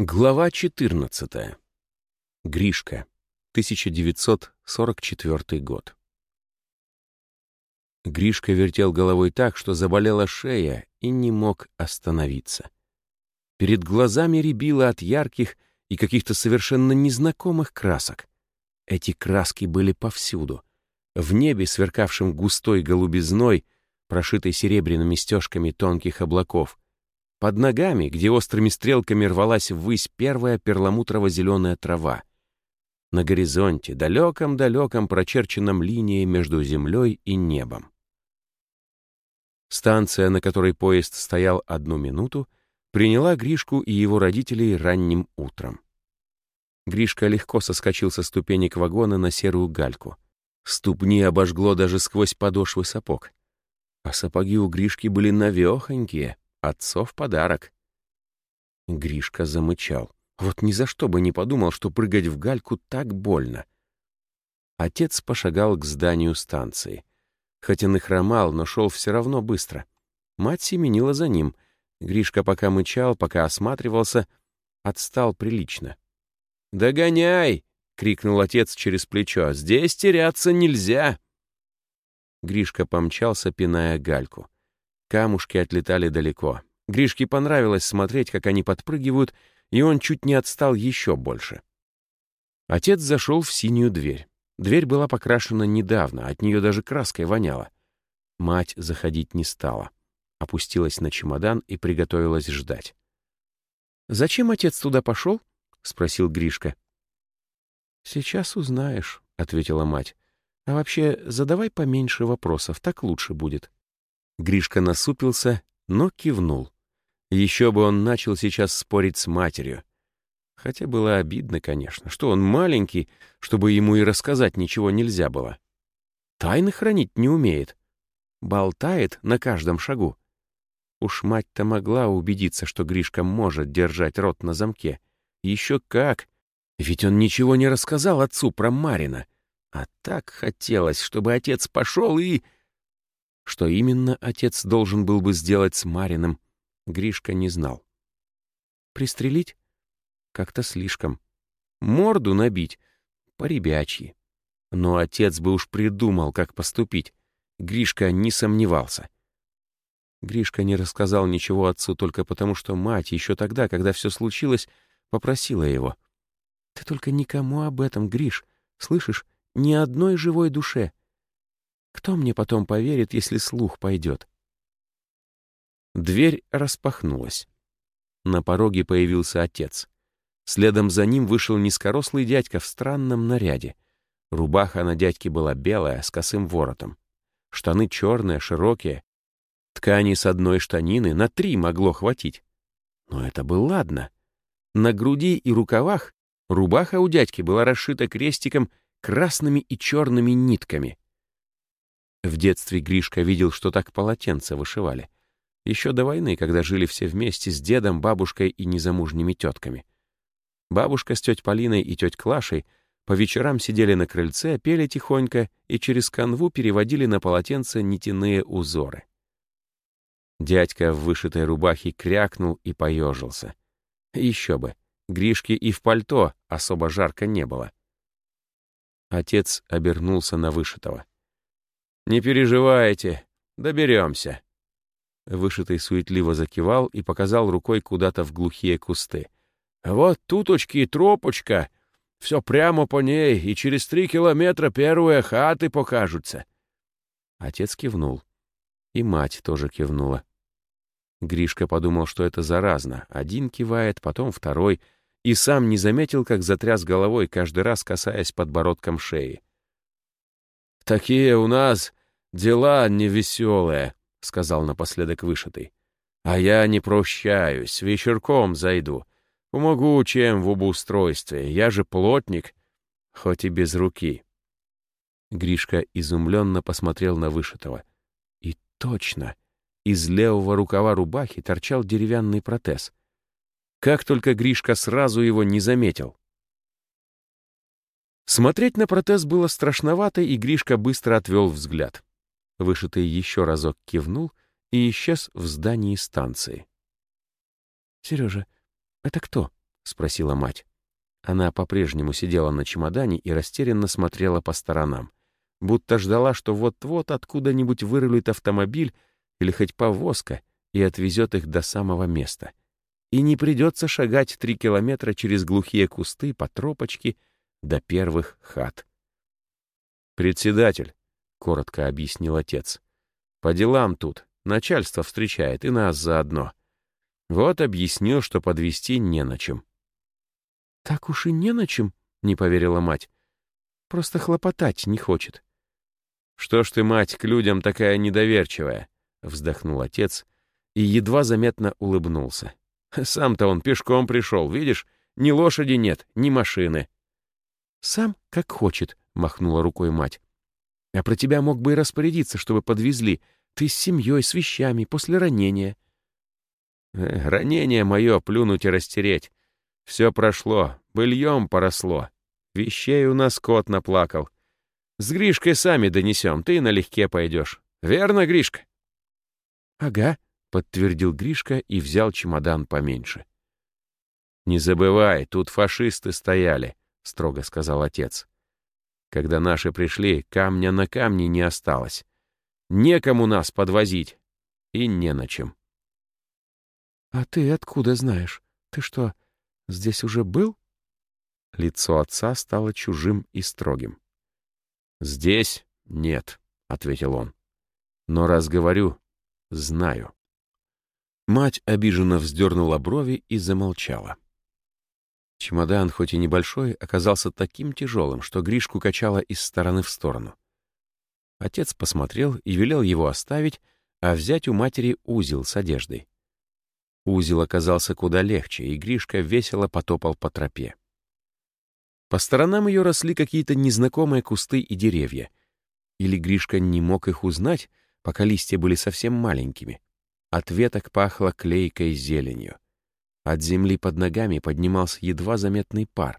Глава 14. Гришка. 1944 год. Гришка вертел головой так, что заболела шея и не мог остановиться. Перед глазами рябило от ярких и каких-то совершенно незнакомых красок. Эти краски были повсюду. В небе, сверкавшем густой голубизной, прошитой серебряными стежками тонких облаков — под ногами, где острыми стрелками рвалась ввысь первая перламутрово-зеленая трава. На горизонте, далеком-далеком прочерченном линией между землей и небом. Станция, на которой поезд стоял одну минуту, приняла Гришку и его родителей ранним утром. Гришка легко соскочил со ступенек вагона на серую гальку. Ступни обожгло даже сквозь подошвы сапог. А сапоги у Гришки были навехонькие, Отцов подарок. Гришка замычал. Вот ни за что бы не подумал, что прыгать в гальку так больно. Отец пошагал к зданию станции. Хоть он и хромал, но шел все равно быстро. Мать семенила за ним. Гришка пока мычал, пока осматривался, отстал прилично. «Догоняй!» — крикнул отец через плечо. «Здесь теряться нельзя!» Гришка помчался, пиная гальку. Камушки отлетали далеко. Гришке понравилось смотреть, как они подпрыгивают, и он чуть не отстал еще больше. Отец зашел в синюю дверь. Дверь была покрашена недавно, от нее даже краской воняло. Мать заходить не стала. Опустилась на чемодан и приготовилась ждать. «Зачем отец туда пошел?» — спросил Гришка. «Сейчас узнаешь», — ответила мать. «А вообще, задавай поменьше вопросов, так лучше будет». Гришка насупился, но кивнул. Еще бы он начал сейчас спорить с матерью. Хотя было обидно, конечно, что он маленький, чтобы ему и рассказать ничего нельзя было. Тайны хранить не умеет. Болтает на каждом шагу. Уж мать-то могла убедиться, что Гришка может держать рот на замке. Еще как! Ведь он ничего не рассказал отцу про Марина. А так хотелось, чтобы отец пошел и... Что именно отец должен был бы сделать с Марином, Гришка не знал. Пристрелить? Как-то слишком. Морду набить? По-ребячьи. Но отец бы уж придумал, как поступить. Гришка не сомневался. Гришка не рассказал ничего отцу только потому, что мать еще тогда, когда все случилось, попросила его. «Ты только никому об этом, Гриш, слышишь? Ни одной живой душе. Кто мне потом поверит, если слух пойдет? Дверь распахнулась. На пороге появился отец. Следом за ним вышел низкорослый дядька в странном наряде. Рубаха на дядьке была белая, с косым воротом. Штаны черные, широкие. Ткани с одной штанины на три могло хватить. Но это было ладно. На груди и рукавах рубаха у дядьки была расшита крестиком красными и черными нитками. В детстве Гришка видел, что так полотенца вышивали. Еще до войны, когда жили все вместе с дедом, бабушкой и незамужними тетками. Бабушка с тетей Полиной и тетей Клашей по вечерам сидели на крыльце, пели тихонько и через канву переводили на полотенце нитяные узоры. Дядька в вышитой рубахе крякнул и поежился. Еще бы, Гришке и в пальто особо жарко не было. Отец обернулся на вышитого. «Не переживайте, доберемся». Вышитый суетливо закивал и показал рукой куда-то в глухие кусты. «Вот туточки и тропочка. Все прямо по ней, и через три километра первые хаты покажутся». Отец кивнул. И мать тоже кивнула. Гришка подумал, что это заразно. Один кивает, потом второй, и сам не заметил, как затряс головой, каждый раз касаясь подбородком шеи. «Такие у нас «Дела невеселые», — сказал напоследок вышитый. «А я не прощаюсь, вечерком зайду. Помогу чем в обустройстве, я же плотник, хоть и без руки». Гришка изумленно посмотрел на вышитого. И точно, из левого рукава рубахи торчал деревянный протез. Как только Гришка сразу его не заметил. Смотреть на протез было страшновато, и Гришка быстро отвел взгляд. Вышитый еще разок кивнул и исчез в здании станции. «Сережа, это кто?» — спросила мать. Она по-прежнему сидела на чемодане и растерянно смотрела по сторонам, будто ждала, что вот-вот откуда-нибудь вырулит автомобиль или хоть повозка и отвезет их до самого места. И не придется шагать три километра через глухие кусты по тропочке до первых хат. «Председатель», — коротко объяснил отец, — «по делам тут, начальство встречает и нас заодно. Вот объяснил, что подвести не на чем». «Так уж и не на чем», — не поверила мать. «Просто хлопотать не хочет». «Что ж ты, мать, к людям такая недоверчивая?» — вздохнул отец и едва заметно улыбнулся. «Сам-то он пешком пришел, видишь? Ни лошади нет, ни машины». «Сам как хочет», — махнула рукой мать. «А про тебя мог бы и распорядиться, чтобы подвезли. Ты с семьей, с вещами, после ранения». Э, «Ранение мое плюнуть и растереть. Все прошло, быльем поросло. Вещей у нас кот наплакал. С Гришкой сами донесем, ты налегке пойдешь. Верно, Гришка?» «Ага», — подтвердил Гришка и взял чемодан поменьше. «Не забывай, тут фашисты стояли», — строго сказал отец. «Когда наши пришли, камня на камне не осталось. Некому нас подвозить. И не на чем». «А ты откуда знаешь? Ты что, Здесь уже был?» Лицо отца стало чужим и строгим. «Здесь нет», — ответил он. «Но раз говорю, знаю». Мать обиженно вздернула брови и замолчала. Чемодан, хоть и небольшой, оказался таким тяжелым, что Гришку качало из стороны в сторону. Отец посмотрел и велел его оставить, а взять у матери узел с одеждой. Узел оказался куда легче, и Гришка весело потопал по тропе. По сторонам ее росли какие-то незнакомые кусты и деревья. Или Гришка не мог их узнать, пока листья были совсем маленькими. От веток пахло клейкой зеленью. От земли под ногами поднимался едва заметный пар.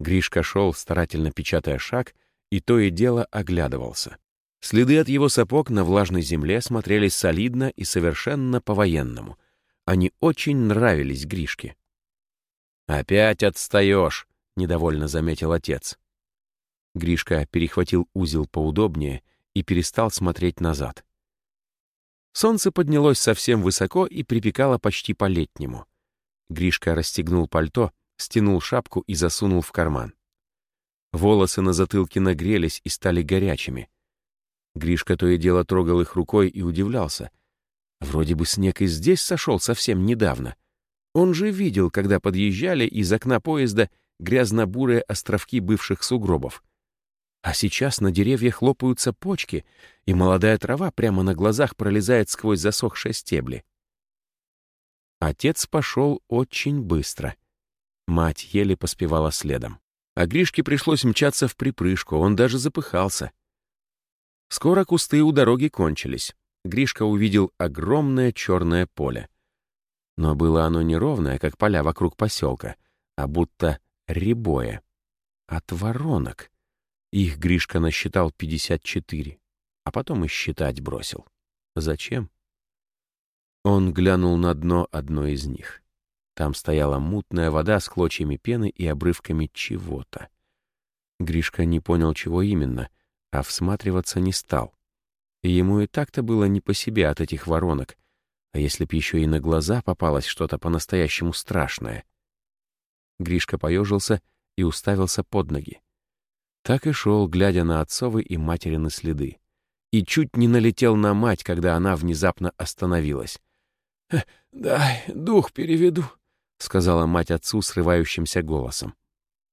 Гришка шел, старательно печатая шаг, и то и дело оглядывался. Следы от его сапог на влажной земле смотрелись солидно и совершенно по-военному — они очень нравились Гришке. «Опять отстаешь», — недовольно заметил отец. Гришка перехватил узел поудобнее и перестал смотреть назад. Солнце поднялось совсем высоко и припекало почти по-летнему. Гришка расстегнул пальто, стянул шапку и засунул в карман. Волосы на затылке нагрелись и стали горячими. Гришка то и дело трогал их рукой и удивлялся — Вроде бы снег и здесь сошел совсем недавно. Он же видел, когда подъезжали из окна поезда грязно-бурые островки бывших сугробов. А сейчас на деревьях хлопаются почки, и молодая трава прямо на глазах пролезает сквозь засохшие стебли. Отец пошел очень быстро. Мать еле поспевала следом. А Гришке пришлось мчаться в припрыжку, он даже запыхался. Скоро кусты у дороги кончились. Гришка увидел огромное черное поле. Но было оно не ровное, как поля вокруг поселка, а будто рябое. От воронок. Их Гришка насчитал 54, а потом и считать бросил. Зачем? Он глянул на дно одной из них. Там стояла мутная вода с клочьями пены и обрывками чего-то. Гришка не понял, чего именно, а всматриваться не стал. Ему и так-то было не по себе от этих воронок, а если б еще и на глаза попалось что-то по-настоящему страшное. Гришка поежился и уставился под ноги. Так и шел, глядя на отцовы и материны следы. И чуть не налетел на мать, когда она внезапно остановилась. «Э, «Дай, дух переведу», — сказала мать отцу срывающимся голосом.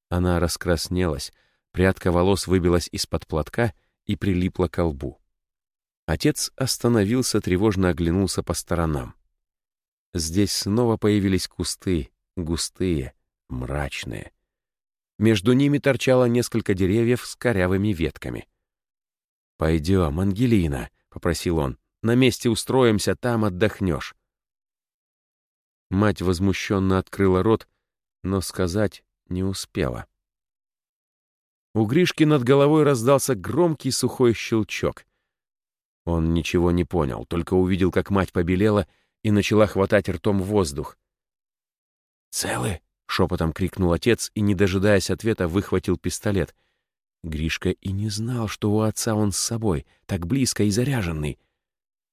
Она раскраснелась, прядка волос выбилась из-под платка и прилипла к лбу. Отец остановился, тревожно оглянулся по сторонам. Здесь снова появились кусты, густые, мрачные. Между ними торчало несколько деревьев с корявыми ветками. «Пойдем, Ангелина», — попросил он, — «на месте устроимся, там отдохнешь». Мать возмущенно открыла рот, но сказать не успела. У Гришки над головой раздался громкий сухой щелчок — он ничего не понял, только увидел, как мать побелела и начала хватать ртом воздух. «Целы?» — шепотом крикнул отец и, не дожидаясь ответа, выхватил пистолет. Гришка и не знал, что у отца он с собой, так близко и заряженный.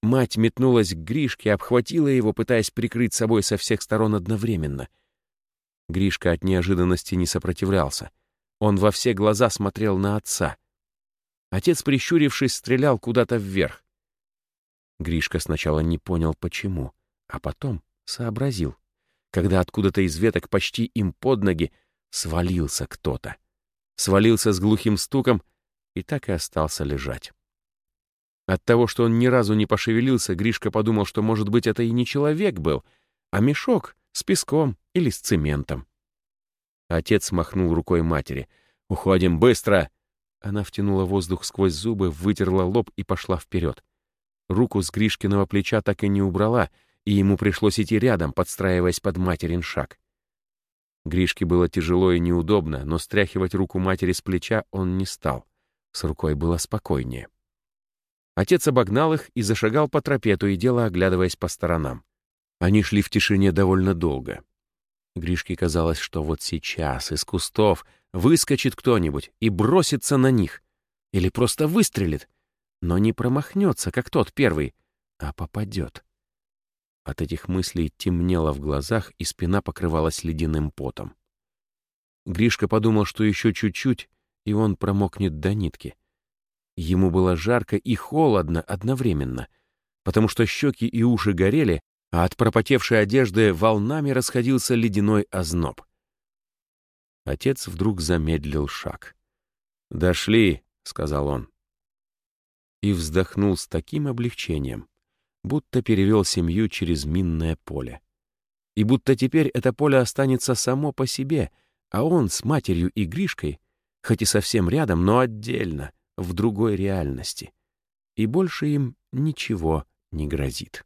Мать метнулась к Гришке, обхватила его, пытаясь прикрыть собой со всех сторон одновременно. Гришка от неожиданности не сопротивлялся. Он во все глаза смотрел на отца. Отец, прищурившись, стрелял куда-то вверх. Гришка сначала не понял, почему, а потом сообразил, когда откуда-то из веток почти им под ноги свалился кто-то. Свалился с глухим стуком и так и остался лежать. От того, что он ни разу не пошевелился, Гришка подумал, что, может быть, это и не человек был, а мешок с песком или с цементом. Отец махнул рукой матери. «Уходим, быстро!» Она втянула воздух сквозь зубы, вытерла лоб и пошла вперед. Руку с Гришкиного плеча так и не убрала, и ему пришлось идти рядом, подстраиваясь под материн шаг. Гришке было тяжело и неудобно, но стряхивать руку матери с плеча он не стал. С рукой было спокойнее. Отец обогнал их и зашагал по тропе, то и дело оглядываясь по сторонам. Они шли в тишине довольно долго. Гришке казалось, что вот сейчас из кустов выскочит кто-нибудь и бросится на них. Или просто выстрелит, но не промахнется, как тот первый, а попадет. От этих мыслей темнело в глазах, и спина покрывалась ледяным потом. Гришка подумал, что еще чуть-чуть, и он промокнет до нитки. Ему было жарко и холодно одновременно, потому что щеки и уши горели, а от пропотевшей одежды волнами расходился ледяной озноб. Отец вдруг замедлил шаг. «Дошли», — сказал он. И вздохнул с таким облегчением, будто перевел семью через минное поле. И будто теперь это поле останется само по себе, а он с матерью и Гришкой, хоть и совсем рядом, но отдельно, в другой реальности. И больше им ничего не грозит.